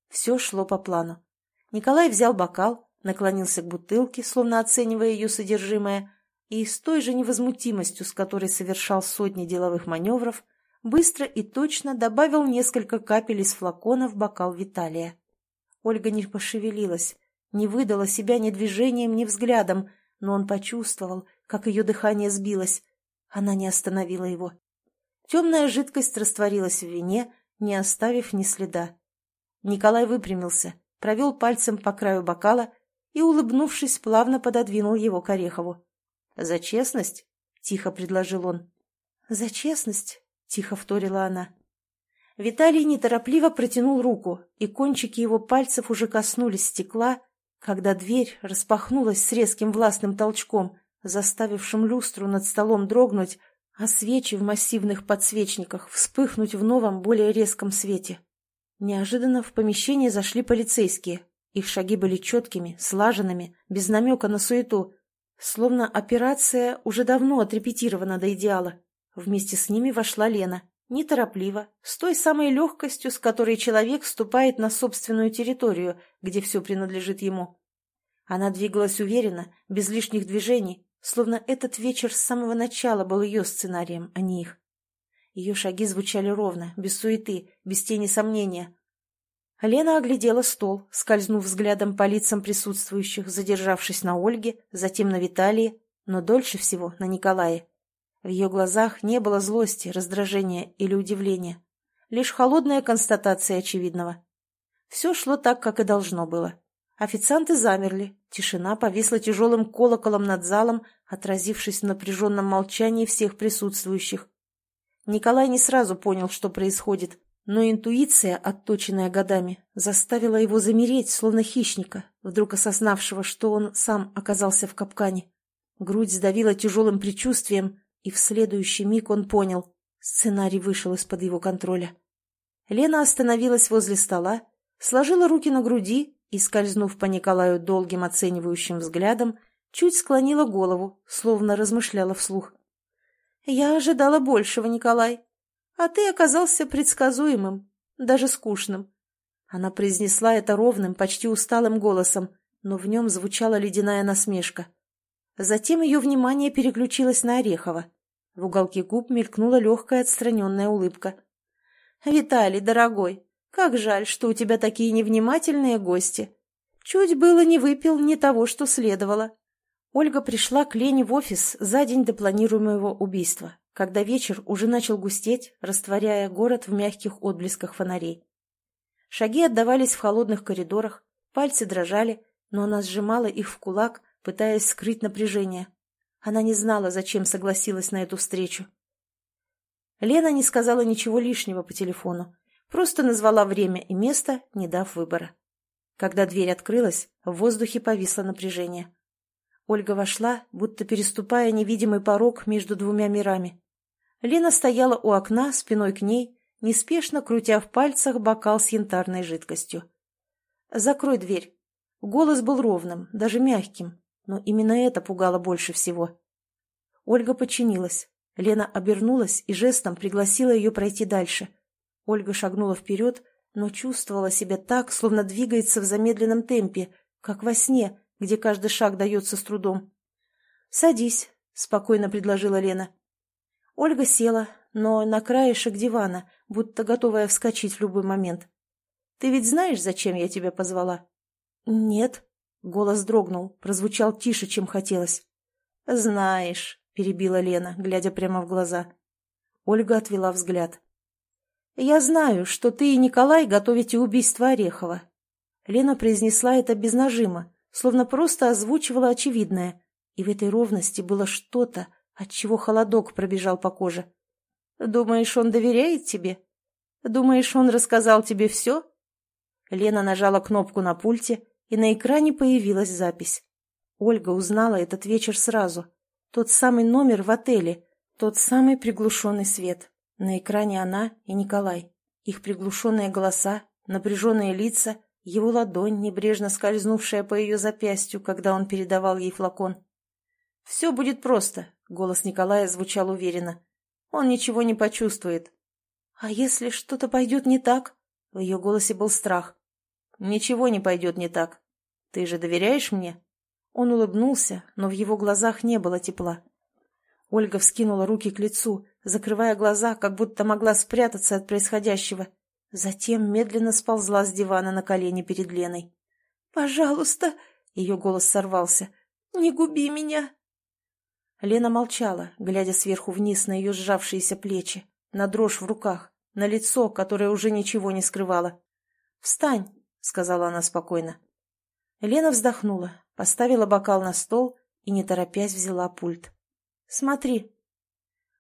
Все шло по плану. Николай взял бокал, наклонился к бутылке, словно оценивая ее содержимое, и с той же невозмутимостью, с которой совершал сотни деловых маневров, быстро и точно добавил несколько капель из флакона в бокал Виталия. Ольга не пошевелилась, не выдала себя ни движением, ни взглядом, но он почувствовал, как ее дыхание сбилось. Она не остановила его. Темная жидкость растворилась в вине, не оставив ни следа. Николай выпрямился, провел пальцем по краю бокала и, улыбнувшись, плавно пододвинул его к Орехову. «За честность?» — тихо предложил он. «За честность?» — тихо вторила она. Виталий неторопливо протянул руку, и кончики его пальцев уже коснулись стекла, когда дверь распахнулась с резким властным толчком, заставившим люстру над столом дрогнуть, а свечи в массивных подсвечниках вспыхнуть в новом, более резком свете. Неожиданно в помещение зашли полицейские. Их шаги были четкими, слаженными, без намека на суету. Словно операция уже давно отрепетирована до идеала. Вместе с ними вошла Лена. Неторопливо, с той самой легкостью, с которой человек вступает на собственную территорию, где все принадлежит ему. Она двигалась уверенно, без лишних движений, словно этот вечер с самого начала был ее сценарием, а не их. Ее шаги звучали ровно, без суеты, без тени сомнения. Лена оглядела стол, скользнув взглядом по лицам присутствующих, задержавшись на Ольге, затем на Виталии, но дольше всего на Николае. В ее глазах не было злости, раздражения или удивления. Лишь холодная констатация очевидного. Все шло так, как и должно было. Официанты замерли, тишина повисла тяжелым колоколом над залом, отразившись в напряженном молчании всех присутствующих. Николай не сразу понял, что происходит, но интуиция, отточенная годами, заставила его замереть, словно хищника, вдруг осознавшего, что он сам оказался в капкане. Грудь сдавила тяжелым предчувствием, и в следующий миг он понял — сценарий вышел из-под его контроля. Лена остановилась возле стола, сложила руки на груди и, скользнув по Николаю долгим оценивающим взглядом, чуть склонила голову, словно размышляла вслух. «Я ожидала большего, Николай. А ты оказался предсказуемым, даже скучным». Она произнесла это ровным, почти усталым голосом, но в нем звучала ледяная насмешка. Затем ее внимание переключилось на Орехова. В уголке губ мелькнула легкая отстраненная улыбка. «Виталий, дорогой, как жаль, что у тебя такие невнимательные гости. Чуть было не выпил не того, что следовало. Ольга пришла к Лене в офис за день до планируемого убийства, когда вечер уже начал густеть, растворяя город в мягких отблесках фонарей. Шаги отдавались в холодных коридорах, пальцы дрожали, но она сжимала их в кулак, пытаясь скрыть напряжение. Она не знала, зачем согласилась на эту встречу. Лена не сказала ничего лишнего по телефону, просто назвала время и место, не дав выбора. Когда дверь открылась, в воздухе повисло напряжение. Ольга вошла, будто переступая невидимый порог между двумя мирами. Лена стояла у окна, спиной к ней, неспешно крутя в пальцах бокал с янтарной жидкостью. «Закрой дверь». Голос был ровным, даже мягким, но именно это пугало больше всего. Ольга подчинилась. Лена обернулась и жестом пригласила ее пройти дальше. Ольга шагнула вперед, но чувствовала себя так, словно двигается в замедленном темпе, как во сне, где каждый шаг дается с трудом. «Садись», — спокойно предложила Лена. Ольга села, но на краешек дивана, будто готовая вскочить в любой момент. «Ты ведь знаешь, зачем я тебя позвала?» «Нет», — голос дрогнул, прозвучал тише, чем хотелось. «Знаешь», — перебила Лена, глядя прямо в глаза. Ольга отвела взгляд. «Я знаю, что ты и Николай готовите убийство Орехова». Лена произнесла это без нажима, словно просто озвучивала очевидное, и в этой ровности было что-то, от чего холодок пробежал по коже. «Думаешь, он доверяет тебе? Думаешь, он рассказал тебе все?» Лена нажала кнопку на пульте, и на экране появилась запись. Ольга узнала этот вечер сразу. Тот самый номер в отеле, тот самый приглушенный свет. На экране она и Николай. Их приглушенные голоса, напряженные лица его ладонь, небрежно скользнувшая по ее запястью, когда он передавал ей флакон. «Все будет просто», — голос Николая звучал уверенно. «Он ничего не почувствует». «А если что-то пойдет не так?» В ее голосе был страх. «Ничего не пойдет не так. Ты же доверяешь мне?» Он улыбнулся, но в его глазах не было тепла. Ольга вскинула руки к лицу, закрывая глаза, как будто могла спрятаться от происходящего. Затем медленно сползла с дивана на колени перед Леной. «Пожалуйста!» — ее голос сорвался. «Не губи меня!» Лена молчала, глядя сверху вниз на ее сжавшиеся плечи, на дрожь в руках, на лицо, которое уже ничего не скрывало. «Встань!» — сказала она спокойно. Лена вздохнула, поставила бокал на стол и, не торопясь, взяла пульт. «Смотри!»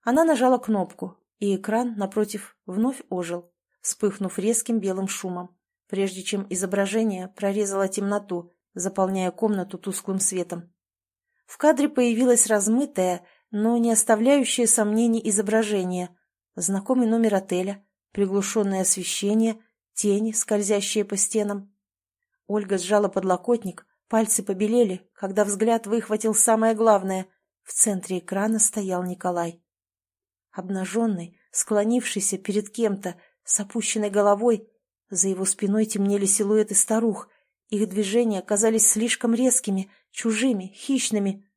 Она нажала кнопку, и экран, напротив, вновь ожил вспыхнув резким белым шумом, прежде чем изображение прорезало темноту, заполняя комнату тусклым светом. В кадре появилось размытое, но не оставляющее сомнений изображение, знакомый номер отеля, приглушенное освещение, тени, скользящие по стенам. Ольга сжала подлокотник, пальцы побелели, когда взгляд выхватил самое главное. В центре экрана стоял Николай. Обнаженный, склонившийся перед кем-то, с опущенной головой. За его спиной темнели силуэты старух. Их движения казались слишком резкими, чужими, хищными.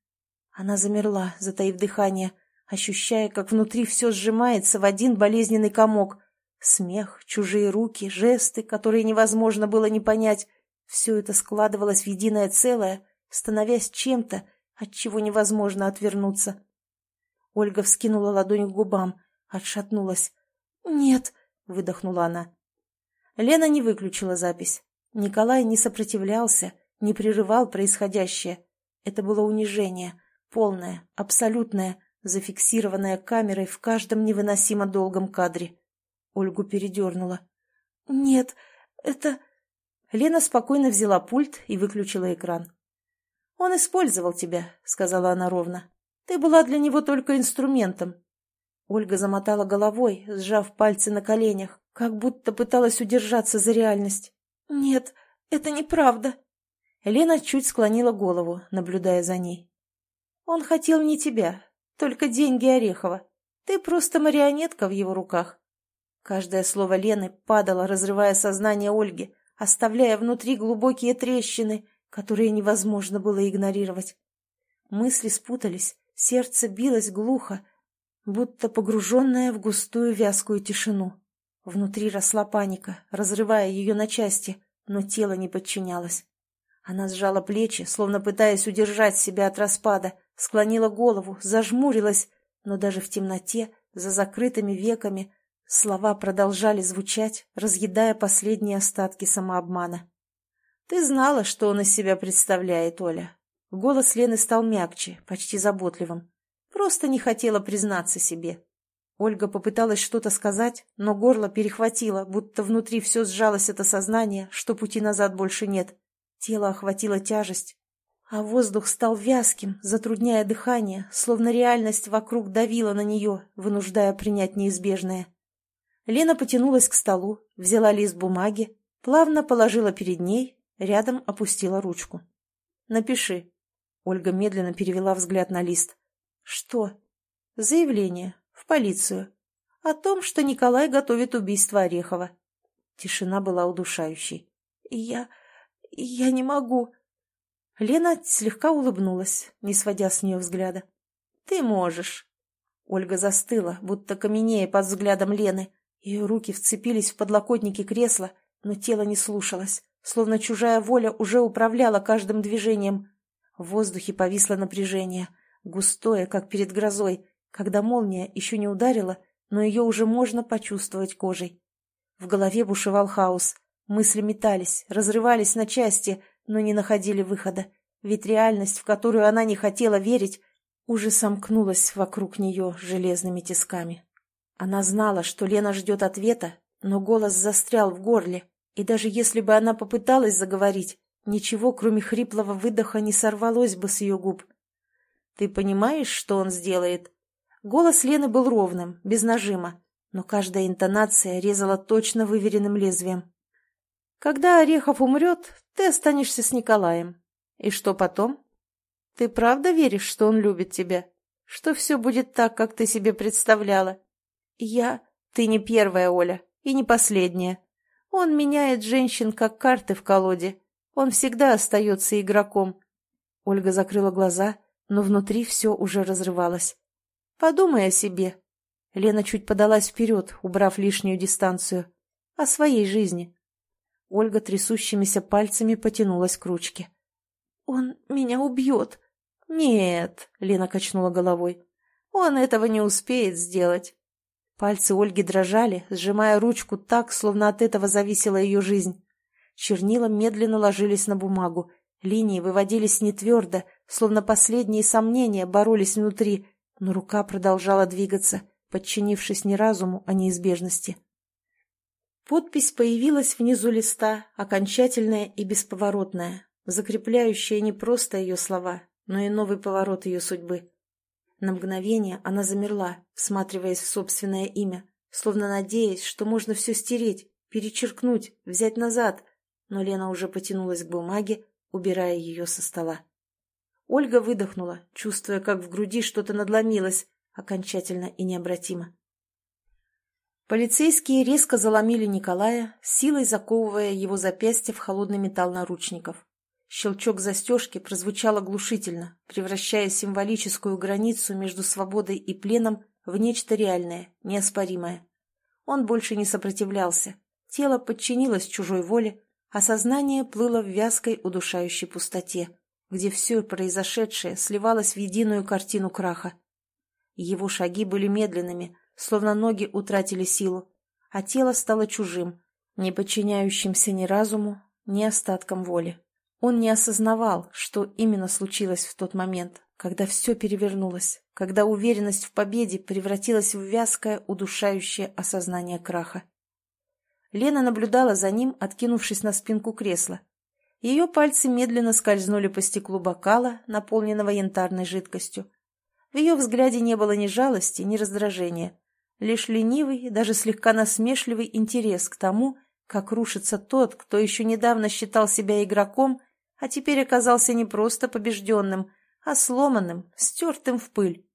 Она замерла, затаив дыхание, ощущая, как внутри все сжимается в один болезненный комок. Смех, чужие руки, жесты, которые невозможно было не понять. Все это складывалось в единое целое, становясь чем-то, от чего невозможно отвернуться. Ольга вскинула ладонь к губам, отшатнулась. «Нет!» Выдохнула она. Лена не выключила запись. Николай не сопротивлялся, не прерывал происходящее. Это было унижение, полное, абсолютное, зафиксированное камерой в каждом невыносимо долгом кадре. Ольгу передернула. «Нет, это...» Лена спокойно взяла пульт и выключила экран. «Он использовал тебя», — сказала она ровно. «Ты была для него только инструментом. Ольга замотала головой, сжав пальцы на коленях, как будто пыталась удержаться за реальность. «Нет, это неправда». Лена чуть склонила голову, наблюдая за ней. «Он хотел не тебя, только деньги Орехова. Ты просто марионетка в его руках». Каждое слово Лены падало, разрывая сознание Ольги, оставляя внутри глубокие трещины, которые невозможно было игнорировать. Мысли спутались, сердце билось глухо, будто погруженная в густую вязкую тишину. Внутри росла паника, разрывая ее на части, но тело не подчинялось. Она сжала плечи, словно пытаясь удержать себя от распада, склонила голову, зажмурилась, но даже в темноте, за закрытыми веками, слова продолжали звучать, разъедая последние остатки самообмана. «Ты знала, что он из себя представляет, Оля». Голос Лены стал мягче, почти заботливым. Просто не хотела признаться себе. Ольга попыталась что-то сказать, но горло перехватило, будто внутри все сжалось от осознания, что пути назад больше нет. Тело охватило тяжесть, а воздух стал вязким, затрудняя дыхание, словно реальность вокруг давила на нее, вынуждая принять неизбежное. Лена потянулась к столу, взяла лист бумаги, плавно положила перед ней Рядом опустила ручку. «Напиши». Ольга медленно перевела взгляд на лист. «Что?» «Заявление. В полицию. О том, что Николай готовит убийство Орехова». Тишина была удушающей. «Я... я не могу...» Лена слегка улыбнулась, не сводя с нее взгляда. «Ты можешь». Ольга застыла, будто каменея под взглядом Лены. Ее руки вцепились в подлокотники кресла, но тело не слушалось словно чужая воля уже управляла каждым движением. В воздухе повисло напряжение, густое, как перед грозой, когда молния еще не ударила, но ее уже можно почувствовать кожей. В голове бушевал хаос. Мысли метались, разрывались на части, но не находили выхода, ведь реальность, в которую она не хотела верить, уже сомкнулась вокруг нее железными тисками. Она знала, что Лена ждет ответа, но голос застрял в горле, и даже если бы она попыталась заговорить, ничего, кроме хриплого выдоха, не сорвалось бы с ее губ. «Ты понимаешь, что он сделает?» Голос Лены был ровным, без нажима, но каждая интонация резала точно выверенным лезвием. «Когда Орехов умрет, ты останешься с Николаем. И что потом? Ты правда веришь, что он любит тебя? Что все будет так, как ты себе представляла? Я... Ты не первая, Оля, и не последняя. Он меняет женщин, как карты в колоде. Он всегда остается игроком. Ольга закрыла глаза, но внутри все уже разрывалось. Подумай о себе. Лена чуть подалась вперед, убрав лишнюю дистанцию. О своей жизни. Ольга трясущимися пальцами потянулась к ручке. «Он меня убьет!» «Нет», — Лена качнула головой. «Он этого не успеет сделать. Пальцы Ольги дрожали, сжимая ручку так, словно от этого зависела ее жизнь. Чернила медленно ложились на бумагу. Линии выводились не твердо, словно последние сомнения боролись внутри, но рука продолжала двигаться, подчинившись не разуму, а неизбежности. Подпись появилась внизу листа, окончательная и бесповоротная, закрепляющая не просто ее слова, но и новый поворот ее судьбы. На мгновение она замерла, всматриваясь в собственное имя, словно надеясь, что можно все стереть, перечеркнуть, взять назад, но Лена уже потянулась к бумаге, убирая ее со стола. Ольга выдохнула, чувствуя, как в груди что-то надломилось, окончательно и необратимо. Полицейские резко заломили Николая, силой заковывая его запястье в холодный металл наручников. Щелчок застежки прозвучал оглушительно, превращая символическую границу между свободой и пленом в нечто реальное, неоспоримое. Он больше не сопротивлялся, тело подчинилось чужой воле, а сознание плыло в вязкой удушающей пустоте, где все произошедшее сливалось в единую картину краха. Его шаги были медленными, словно ноги утратили силу, а тело стало чужим, не подчиняющимся ни разуму, ни остаткам воли. Он не осознавал, что именно случилось в тот момент, когда все перевернулось, когда уверенность в победе превратилась в вязкое, удушающее осознание краха. Лена наблюдала за ним, откинувшись на спинку кресла. Ее пальцы медленно скользнули по стеклу бокала, наполненного янтарной жидкостью. В ее взгляде не было ни жалости, ни раздражения, лишь ленивый, даже слегка насмешливый интерес к тому, как рушится тот, кто еще недавно считал себя игроком а теперь оказался не просто побежденным, а сломанным, стертым в пыль.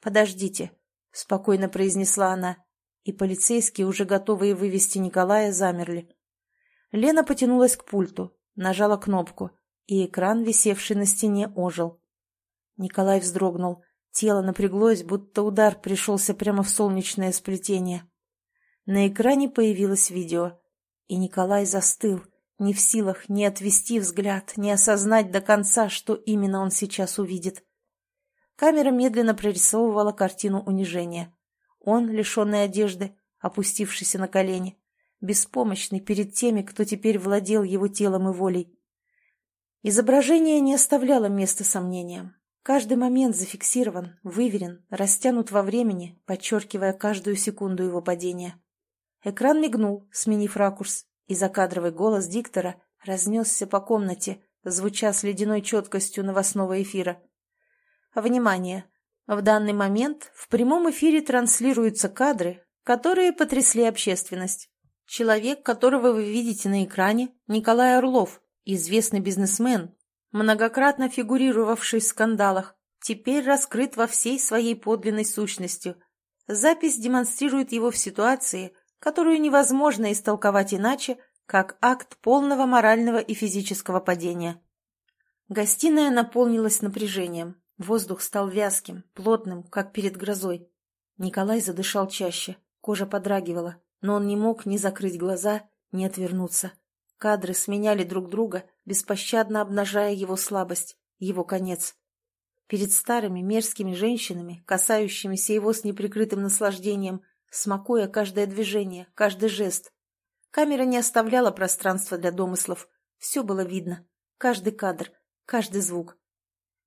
«Подождите», — спокойно произнесла она, и полицейские, уже готовые вывести Николая, замерли. Лена потянулась к пульту, нажала кнопку, и экран, висевший на стене, ожил. Николай вздрогнул, тело напряглось, будто удар пришелся прямо в солнечное сплетение. На экране появилось видео, и Николай застыл — не в силах ни отвести взгляд, ни осознать до конца, что именно он сейчас увидит. Камера медленно прорисовывала картину унижения. Он, лишенный одежды, опустившийся на колени, беспомощный перед теми, кто теперь владел его телом и волей. Изображение не оставляло места сомнениям. Каждый момент зафиксирован, выверен, растянут во времени, подчеркивая каждую секунду его падения. Экран мигнул, сменив ракурс, и закадровый голос диктора разнесся по комнате, звуча с ледяной четкостью новостного эфира. Внимание! В данный момент в прямом эфире транслируются кадры, которые потрясли общественность. Человек, которого вы видите на экране, Николай Орлов, известный бизнесмен, многократно фигурировавший в скандалах, теперь раскрыт во всей своей подлинной сущностью. Запись демонстрирует его в ситуации, которую невозможно истолковать иначе, как акт полного морального и физического падения. Гостиная наполнилась напряжением. Воздух стал вязким, плотным, как перед грозой. Николай задышал чаще, кожа подрагивала, но он не мог ни закрыть глаза, ни отвернуться. Кадры сменяли друг друга, беспощадно обнажая его слабость, его конец. Перед старыми мерзкими женщинами, касающимися его с неприкрытым наслаждением, смакуя каждое движение, каждый жест. Камера не оставляла пространства для домыслов. Все было видно. Каждый кадр, каждый звук.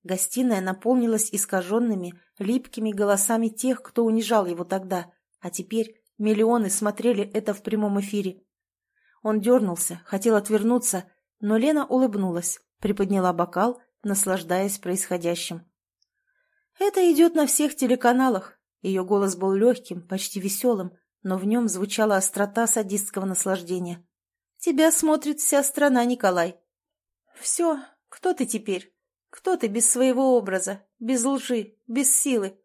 Гостиная наполнилась искаженными, липкими голосами тех, кто унижал его тогда, а теперь миллионы смотрели это в прямом эфире. Он дернулся, хотел отвернуться, но Лена улыбнулась, приподняла бокал, наслаждаясь происходящим. «Это идет на всех телеканалах». Ее голос был легким, почти веселым, но в нем звучала острота садистского наслаждения. «Тебя смотрит вся страна, Николай». «Все, кто ты теперь? Кто ты без своего образа, без лжи, без силы?»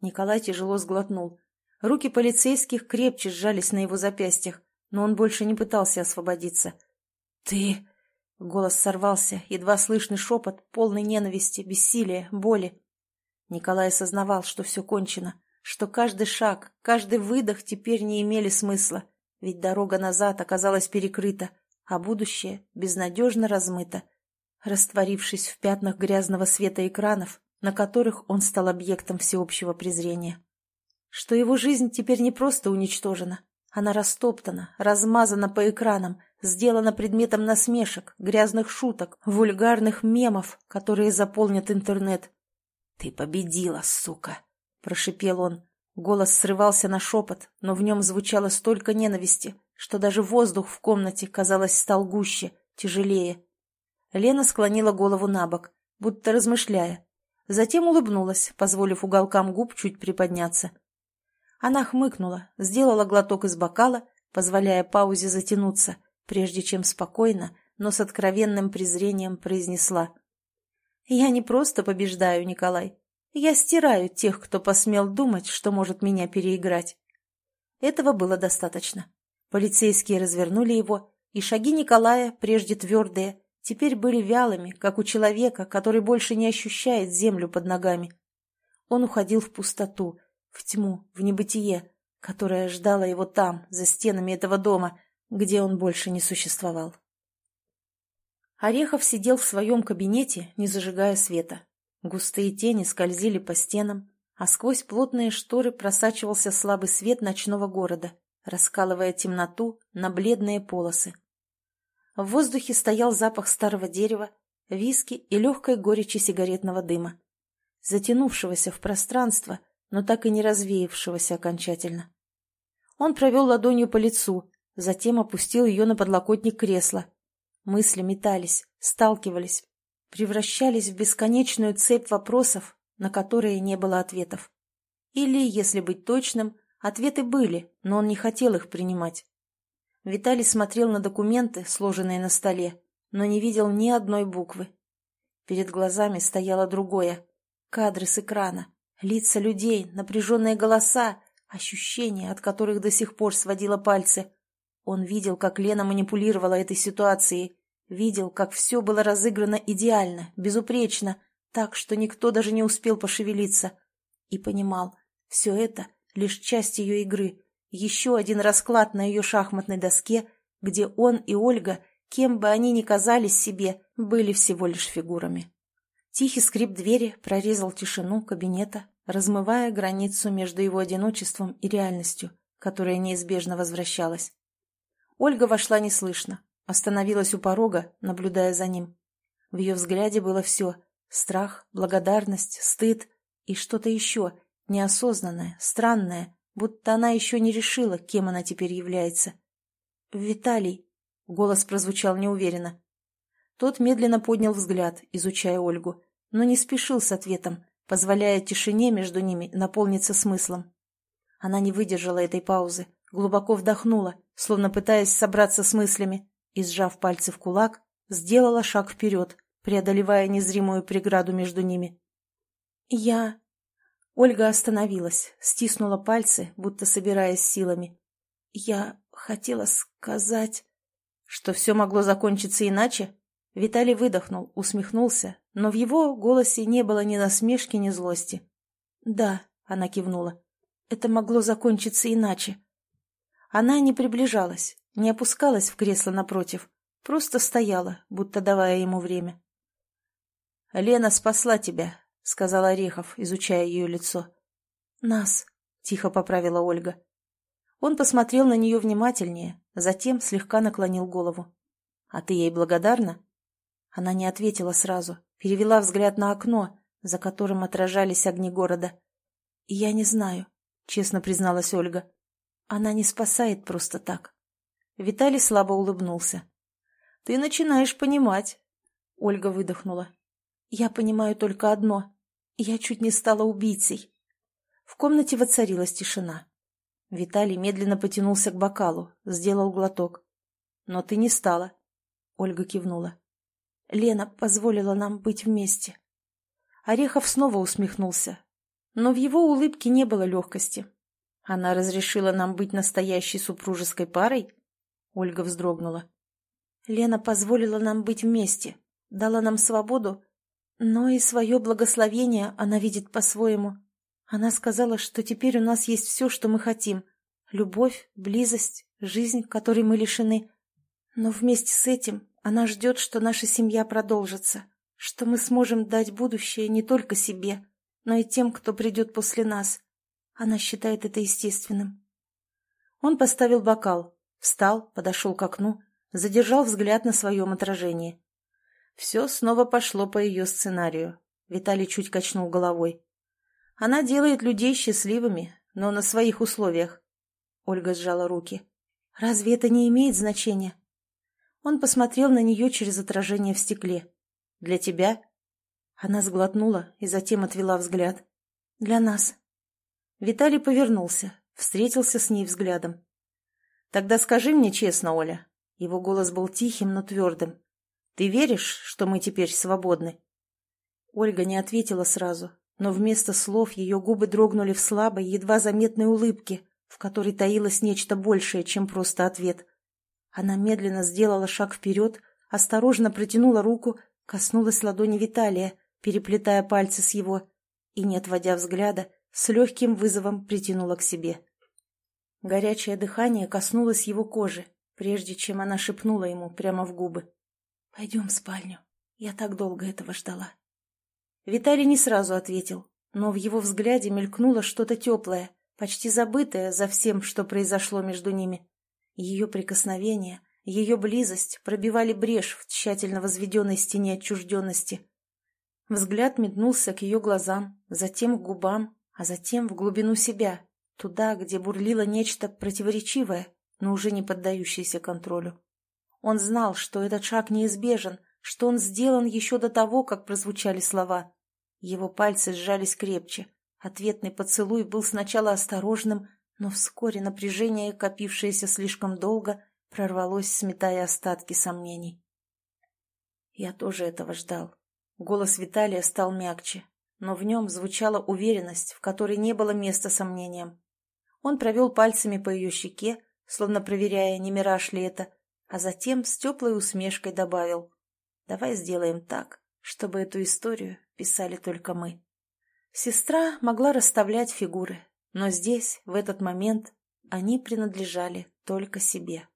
Николай тяжело сглотнул. Руки полицейских крепче сжались на его запястьях но он больше не пытался освободиться. «Ты...» — голос сорвался, едва слышный шепот, полный ненависти, бессилия, боли. Николай осознавал, что все кончено, что каждый шаг, каждый выдох теперь не имели смысла, ведь дорога назад оказалась перекрыта, а будущее безнадежно размыто, растворившись в пятнах грязного света экранов, на которых он стал объектом всеобщего презрения. Что его жизнь теперь не просто уничтожена, она растоптана, размазана по экранам, сделана предметом насмешек, грязных шуток, вульгарных мемов, которые заполнят интернет. «Ты победила, сука!» — прошипел он. Голос срывался на шепот, но в нем звучало столько ненависти, что даже воздух в комнате, казалось, стал гуще, тяжелее. Лена склонила голову на бок, будто размышляя. Затем улыбнулась, позволив уголкам губ чуть приподняться. Она хмыкнула, сделала глоток из бокала, позволяя паузе затянуться, прежде чем спокойно, но с откровенным презрением произнесла. «Я не просто побеждаю, Николай. Я стираю тех, кто посмел думать, что может меня переиграть». Этого было достаточно. Полицейские развернули его, и шаги Николая, прежде твердые, теперь были вялыми, как у человека, который больше не ощущает землю под ногами. Он уходил в пустоту, в тьму, в небытие, которое ждало его там, за стенами этого дома, где он больше не существовал. Орехов сидел в своем кабинете, не зажигая света. Густые тени скользили по стенам, а сквозь плотные шторы просачивался слабый свет ночного города, раскалывая темноту на бледные полосы. В воздухе стоял запах старого дерева, виски и легкой горечи сигаретного дыма, затянувшегося в пространство — но так и не развеявшегося окончательно. Он провел ладонью по лицу, затем опустил ее на подлокотник кресла. Мысли метались, сталкивались, превращались в бесконечную цепь вопросов, на которые не было ответов. Или, если быть точным, ответы были, но он не хотел их принимать. Виталий смотрел на документы, сложенные на столе, но не видел ни одной буквы. Перед глазами стояло другое — кадры с экрана, Лица людей, напряженные голоса, ощущения, от которых до сих пор сводила пальцы. Он видел, как Лена манипулировала этой ситуацией, видел, как все было разыграно идеально, безупречно, так, что никто даже не успел пошевелиться. И понимал, все это — лишь часть ее игры, еще один расклад на ее шахматной доске, где он и Ольга кем бы они ни казались себе, были всего лишь фигурами. Тихий скрип двери прорезал тишину кабинета, размывая границу между его одиночеством и реальностью, которая неизбежно возвращалась. Ольга вошла неслышно, остановилась у порога, наблюдая за ним. В ее взгляде было все — страх, благодарность, стыд и что-то еще, неосознанное, странное, будто она еще не решила, кем она теперь является. «Виталий», — голос прозвучал неуверенно. Тот медленно поднял взгляд, изучая Ольгу, но не спешил с ответом, позволяя тишине между ними наполниться смыслом. Она не выдержала этой паузы, глубоко вдохнула, словно пытаясь собраться с мыслями, и, сжав пальцы в кулак, сделала шаг вперед, преодолевая незримую преграду между ними. «Я...» Ольга остановилась, стиснула пальцы, будто собираясь силами. «Я хотела сказать...» Что все могло закончиться иначе? Виталий выдохнул, усмехнулся, но в его голосе не было ни насмешки, ни злости. «Да», — она кивнула, — «это могло закончиться иначе». Она не приближалась, не опускалась в кресло напротив, просто стояла, будто давая ему время. «Лена спасла тебя», — сказал Орехов, изучая ее лицо. «Нас», — тихо поправила Ольга. Он посмотрел на нее внимательнее, затем слегка наклонил голову. «А ты ей благодарна?» Она не ответила сразу, перевела взгляд на окно, за которым отражались огни города. «Я не знаю», — честно призналась Ольга. «Она не спасает просто так». Виталий слабо улыбнулся. «Ты начинаешь понимать». Ольга выдохнула. «Я понимаю только одно. Я чуть не стала убийцей». В комнате воцарилась тишина. Виталий медленно потянулся к бокалу, сделал глоток. «Но ты не стала». Ольга кивнула. «Лена позволила нам быть вместе». Орехов снова усмехнулся. Но в его улыбке не было легкости. «Она разрешила нам быть настоящей супружеской парой?» Ольга вздрогнула. «Лена позволила нам быть вместе, дала нам свободу, но и свое благословение она видит по-своему. Она сказала, что теперь у нас есть все, что мы хотим. Любовь, близость, жизнь, которой мы лишены. Но вместе с этим она ждет, что наша семья продолжится, что мы сможем дать будущее не только себе, но и тем, кто придет после нас. Она считает это естественным. Он поставил бокал, встал, подошел к окну, задержал взгляд на своем отражении. Все снова пошло по ее сценарию. Виталий чуть качнул головой. Она делает людей счастливыми, но на своих условиях. Ольга сжала руки. Разве это не имеет значения? Он посмотрел на нее через отражение в стекле. Для тебя? Она сглотнула и затем отвела взгляд. Для нас. Виталий повернулся, встретился с ней взглядом. Тогда скажи мне честно, Оля. Его голос был тихим, но твердым. Ты веришь, что мы теперь свободны? Ольга не ответила сразу, но вместо слов ее губы дрогнули в слабой, едва заметной улыбке, в которой таилось нечто большее, чем просто ответ. Она медленно сделала шаг вперед, осторожно протянула руку, коснулась ладони Виталия, переплетая пальцы с его, и, не отводя взгляда, с легким вызовом притянула к себе. Горячее дыхание коснулось его кожи, прежде чем она шепнула ему прямо в губы. «Пойдем в спальню. Я так долго этого ждала». Виталий не сразу ответил, но в его взгляде мелькнуло что-то теплое, почти забытое за всем, что произошло между ними. Ее прикосновение, ее близость пробивали брешь в тщательно возведенной стене отчужденности. Взгляд метнулся к ее глазам, затем к губам, а затем в глубину себя, туда, где бурлило нечто противоречивое, но уже не поддающееся контролю. Он знал, что этот шаг неизбежен, что он сделан еще до того, как прозвучали слова. Его пальцы сжались крепче. Ответный поцелуй был сначала осторожным, но вскоре напряжение, копившееся слишком долго, прорвалось, сметая остатки сомнений. Я тоже этого ждал. Голос Виталия стал мягче, но в нем звучала уверенность, в которой не было места сомнениям. Он провел пальцами по ее щеке, словно проверяя, не мираж ли это, а затем с теплой усмешкой добавил. Давай сделаем так, чтобы эту историю писали только мы. Сестра могла расставлять фигуры, но здесь, в этот момент, они принадлежали только себе.